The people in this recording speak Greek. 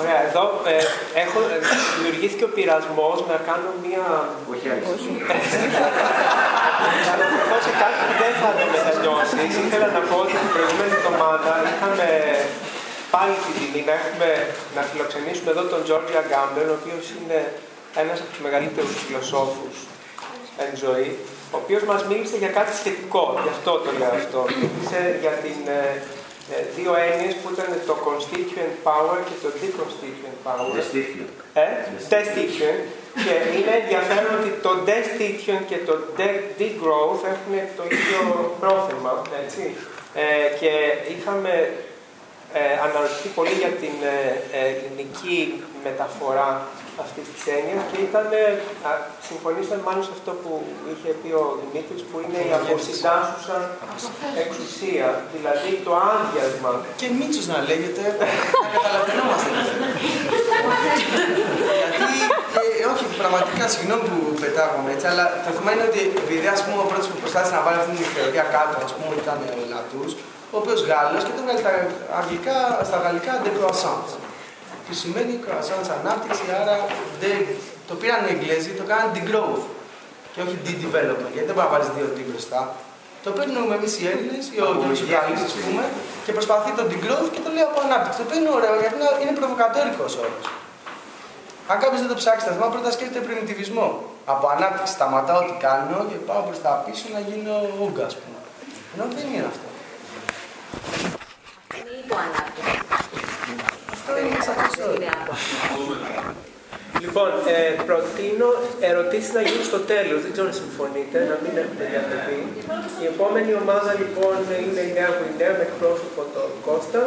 Ωραία, εδώ ε, έχω, ε, δημιουργήθηκε ο πειρασμός να κάνω μία. Όχι, όχι. να αναφερθώ σε κάτι που δεν θα το μετανιώσει. Ήθελα να πω ότι την προηγούμενη εβδομάδα είχαμε πάλι την τιμή να, έχουμε, να φιλοξενήσουμε εδώ τον Τζόρτζια Γκάμπερ, ο οποίος είναι ένας από τους μεγαλύτερους φιλοσόφους εν ζωή, ο οποίος μας μίλησε για κάτι σχετικό, γι' αυτό το λέω αυτό. Μίλησε για την ε, ε, δύο έννοιες που ήταν το constituent power και το deconstituent power. Destituent. Ε, destituent. Και είναι ενδιαφέρον ότι το destituent και το degrowth έχουν το ίδιο πρόθεμα, έτσι. Ε, και είχαμε ε, αναρωτηθεί πολύ για την ε, ελληνική μεταφορά αυτής της έννοιας και ήταν, συμφωνήσαμε μάλλον σε αυτό που είχε πει ο Δημήτρης, που είναι η αποσυντάσσουσα εξουσία, δηλαδή το άδειασμα. Και Μίτσος να λέγεται, να καταλαβαίνόμαστε. Γιατί, ε, όχι, πραγματικά, συγγνώμη που πετάγομαι έτσι, αλλά το θέμα είναι ότι επειδή ας πούμε, ο πρώτος που προσπάθησε να βάλει αυτή την ιδεολογία κάτω, ας πούμε, ήταν ο Λατούς, ο οποίος Γάλλος και το βγάλει στα, αγγλικά, στα γαλλικά de croissance που σημαίνει croissance ανάπτυξη, άρα το πήραν οι Εγγλέζοι, το κάναν degrowth και όχι de-development, γιατί δεν μπορεί να βάλει δύο D μπροστά. Το παίρνουμε εμείς οι Έλληνες ή ο Γιώργο ας πούμε, και προσπαθεί το degrowth και το λέει από ανάπτυξη. Το οποίο είναι ωραίο γιατί είναι προβοκατόρικος όρος. Αν κάποιος δεν το ψάξει τα θυμάμαι, πρώτα σκέφτεται πριμιτιβισμό. Από ανάπτυξη σταματάω τι κάνω και πάω προς τα πίσω να γίνω ούγκα, ας πούμε. Ενώ δεν είναι αυτό. Είναι υποανάπτυξη. Λοιπόν, ε, προτείνω ερωτήσεις να γίνουν στο τέλος. Δεν ξέρω αν συμφωνείτε, να μην έχουμε διακοπή. Η επόμενη ομάδα λοιπόν είναι η Νέα Γουινέα με εκπρόσωπο τον Κώστα.